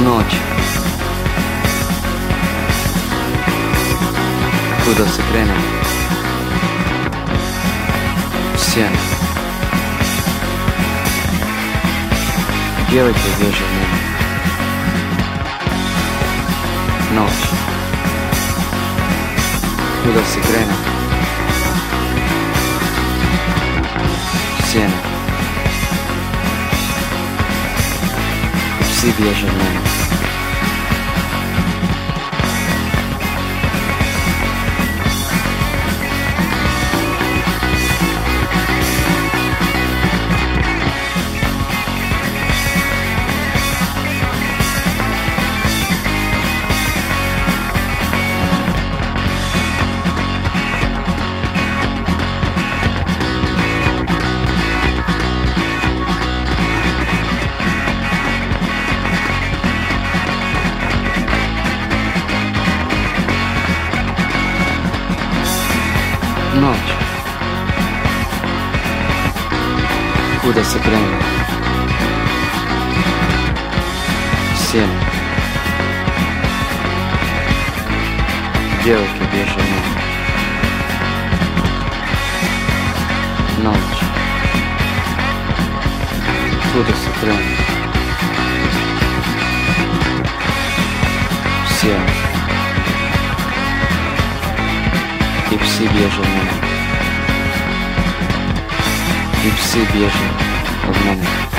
noć. Kuda se krene? Sjena Djevojke bježe u Noć. Kuda se krene? Sjena video. Ночь. Куда крене? Семь. В небо. Ночь. Куда се И все небо. И все бежат в небо.